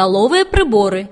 столовые приборы.